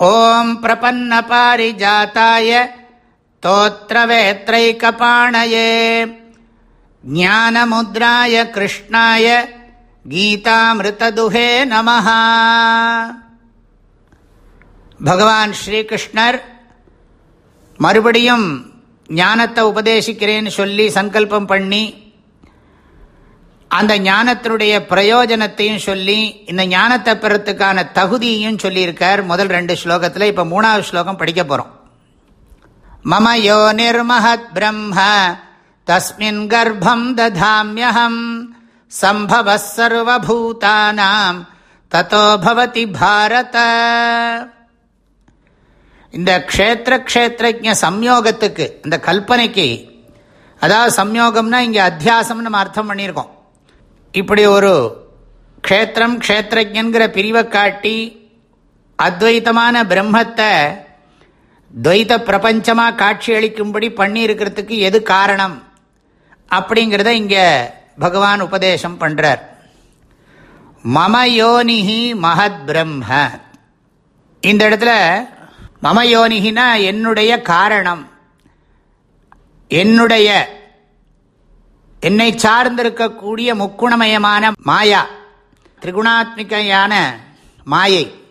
ॐ प्रपन्नपारिजाताय तोत्रवेत्रैकपाणये ज्ञानमुद्राय कृष्णाय கீதாமிருத்ததுஹே நம பகவான் ஸ்ரீகிருஷ்ணர் மறுபடியும் ஞானத்தை உபதேசிக்கிறேன்னு சொல்லி சங்கல்பம் பண்ணி அந்த ஞானத்தினுடைய பிரயோஜனத்தையும் சொல்லி இந்த ஞானத்தை பெறத்துக்கான தகுதியையும் சொல்லியிருக்கார் முதல் ரெண்டு ஸ்லோகத்தில். இப்போ மூணாவது ஸ்லோகம் படிக்க போகிறோம் மம யோ நிர்மஹத் பிரம்ம தஸ்மின் கர்ப்பம் ததாமியகம் சம்பவ சர்வபூதானாம் தத்தோ பவதி பாரத. இந்த க்ஷேத்திர க்ஷேத்திரஜ சம்யோகத்துக்கு இந்த கல்பனைக்கு அதாவது சம்யோகம்னா இங்கே அத்தியாசம்னு நம்ம அர்த்தம் பண்ணியிருக்கோம். இப்படி ஒரு க்ஷேத்திரம் க்ஷேத்திரஜன்கிற பிரிவை காட்டி அத்வைத்தமான பிரம்மத்தை துவைத பிரபஞ்சமாக காட்சி அளிக்கும்படி பண்ணியிருக்கிறதுக்கு எது காரணம்? அப்படிங்கிறத இங்கே பகவான் உபதேசம் பண்ணுறார் மம யோனிஹி மகத் பிரம்ம. இந்த இடத்துல மம யோனிகினா என்னுடைய காரணம். என்னுடைய என்னை சார்ந்திருக்கக்கூடிய முக்குணமயமான மாயா திரிகுணாத்மிகையான மாயை.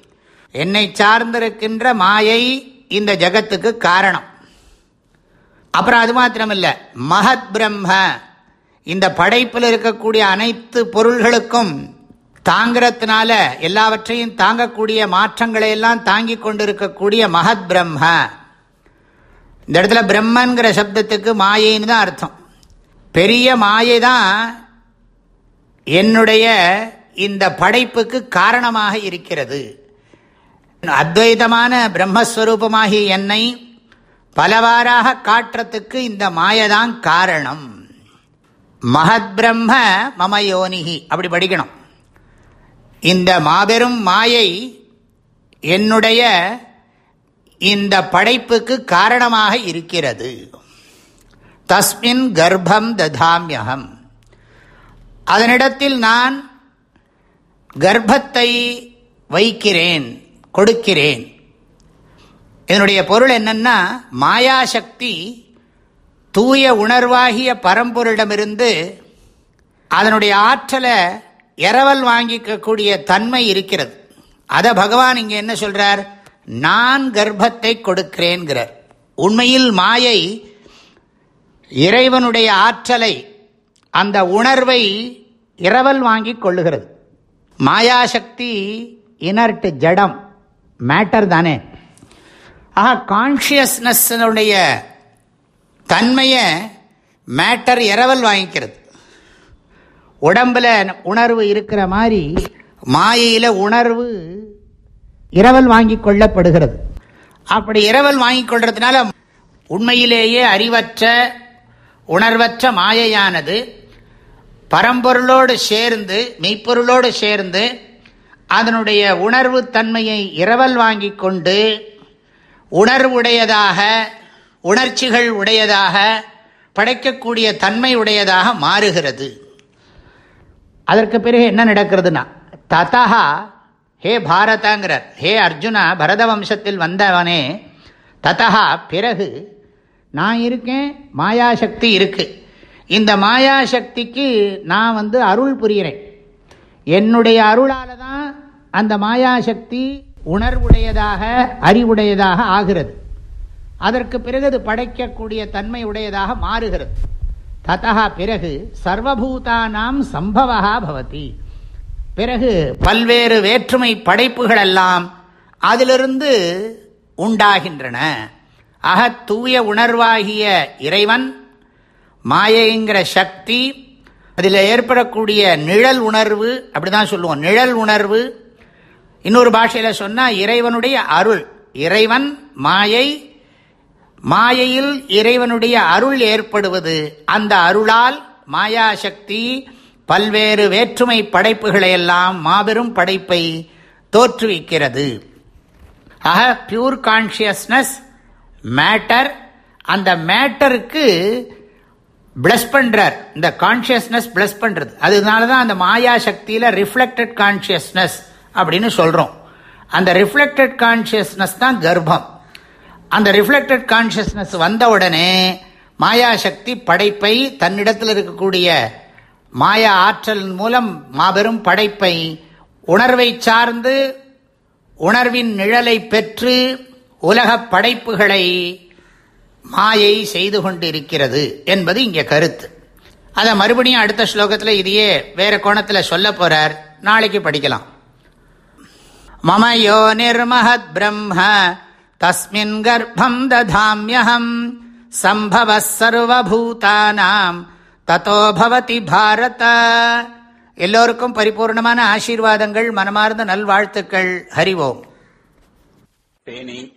என்னை சார்ந்திருக்கின்ற மாயை இந்த ஜகத்துக்கு காரணம். அப்புறம் அது மாத்திரமில்லை. மகத் பிரம்ம. இந்த படைப்பில் இருக்கக்கூடிய அனைத்து பொருள்களுக்கும் தாங்கிறதுனால எல்லாவற்றையும் தாங்கக்கூடிய மாற்றங்களை எல்லாம் தாங்கி கொண்டிருக்கக்கூடிய மகத் பிரம்ம. இந்த இடத்துல பிரம்மன்கிற சப்தத்துக்கு மாயைன்னு தான் அர்த்தம். பெரிய மாயை தான் என்னுடைய இந்த படைப்புக்கு காரணமாக இருக்கிறது. அத்வைதமான பிரம்மஸ்வரூபமாகி என்னை பலவாறாக காட்டுறதுக்கு இந்த மாயதான் காரணம். மகத் பிரம்ம மம யோனிகி அப்படி படிக்கணும். இந்த மாபெரும் மாயை என்னுடைய இந்த படைப்புக்கு காரணமாக இருக்கிறது. தஸ்மின் கர்ப்பம் ததாமியகம் அதனிடத்தில் நான் கர்ப்பத்தை வைக்கிறேன் கொடுக்கிறேன். இதனுடைய பொருள் என்னன்னா மாயாசக்தி தூய உணர்வாகிய பரம்பொருளிடமிருந்து அதனுடைய ஆற்றலை இரவல் வாங்கிக்கக்கூடிய தன்மை இருக்கிறது. அதை பகவான் இங்கே என்ன சொல்கிறார் நான் கர்ப்பத்தை கொடுக்கிறேன்கிறார். உண்மையில் மாயை இறைவனுடைய ஆற்றலை அந்த உணர்வை இரவல் வாங்கி கொள்ளுகிறது. மாயாசக்தி இனர்ட் ஜடம் மேட்டர் தானே. ஆக கான்ஷியஸ்னஸ்னுடைய தன்மையை மேட்டர் இரவல் வாங்கிக்கிறது. உடம்பில் உணர்வு இருக்கிற மாதிரி மாயையில் உணர்வு இரவல் வாங்கி கொள்ளப்படுகிறது. அப்படி இரவல் வாங்கி கொள்றதுனால உண்மையிலேயே அறிவற்ற உணர்வற்ற மாயையானது பரம்பொருளோடு சேர்ந்து மெய்ப்பொருளோடு சேர்ந்து அதனுடைய உணர்வு தன்மையை இரவல் வாங்கி கொண்டு உணர்வுடையதாக உணர்ச்சிகள் உடையதாக படைக்கக்கூடிய தன்மை உடையதாக மாறுகிறது. அதற்கு பிறகு என்ன நடக்கிறதுனா ததா ஹே பாரதாங்கிறார். ஹே அர்ஜுனா பரத வம்சத்தில் வந்தவனே ததா பிறகு நான் இருக்கேன் மாயாசக்தி இருக்குது இந்த மாயாசக்திக்கு நான் வந்து அருள் புரிகிறேன் என்னுடைய அருளால் தான் அந்த மாயாசக்தி உணர்வுடையதாக அறிவுடையதாக ஆகிறது. அதற்கு பிறகு அது படைக்கக்கூடிய தன்மை உடையதாக மாறுகிறது. ததா பிறகு சர்வபூதானாம் சம்பவா பவதி. பிறகு பல்வேறு வேற்றுமை படைப்புகள் எல்லாம் அதிலிருந்து உண்டாகின்றன. ஆக தூய உணர்வாகிய இறைவன் மாயைங்கிற சக்தி அதில் ஏற்படக்கூடிய நிழல் உணர்வு அப்படிதான் சொல்லுவோம் நிழல் உணர்வு. இன்னொரு பாஷையில் சொன்னால் இறைவனுடைய அருள் இறைவன் மாயை மாயையில் இறைவனுடைய அருள் ஏற்படுவது. அந்த அருளால் மாயாசக்தி பல்வேறு வேற்றுமை படைப்புகளை எல்லாம் மாபெரும் படைப்பை தோற்றுவிக்கிறது. ஆக பியூர் கான்சியஸ்னஸ் மேட்டர் அந்த மேட்டருக்கு பிளஸ் பண்ணுறார் இந்த கான்ஷியஸ்னஸ் பிளஸ் பண்ணுறது அதனால தான் அந்த மாயா சக்தியில் ரிஃப்ளெக்டட் கான்ஷியஸ்னஸ் அப்படின்னு சொல்கிறோம் அந்த ரிஃப்ளெக்டட் கான்ஷியஸ்னஸ் தான் கர்ப்பம். அந்த ரிஃப்ளெக்டட் கான்ஷியஸ்னஸ் வந்த உடனே மாயாசக்தி படைப்பை தன்னிடத்தில் இருக்கக்கூடிய மாயா ஆற்றல் மூலம் மாபெரும் படைப்பை உணர்வை சார்ந்து உணர்வின் நிழலை பெற்று உலக படைப்புகளை மாயை செய்து கொண்டிருக்கிறது என்பது இங்கே கருத்து. அதை மறுபடியும் அடுத்த ஸ்லோகத்தில் இதையே வேற கோணத்தில் சொல்ல போறார். நாளைக்கு படிக்கலாம். மம யோ நிர்மஹத் பிரம்ம தஸ்மின் கர்ப்பம் ததாமியகம் சம்பவ சர்வபூதானாம் தத்தோபவதி பாரத. எல்லோருக்கும் பரிபூர்ணமான ஆசீர்வாதங்கள் மனமார்ந்த நல்வாழ்த்துக்கள். ஹரிவோம் தேனி.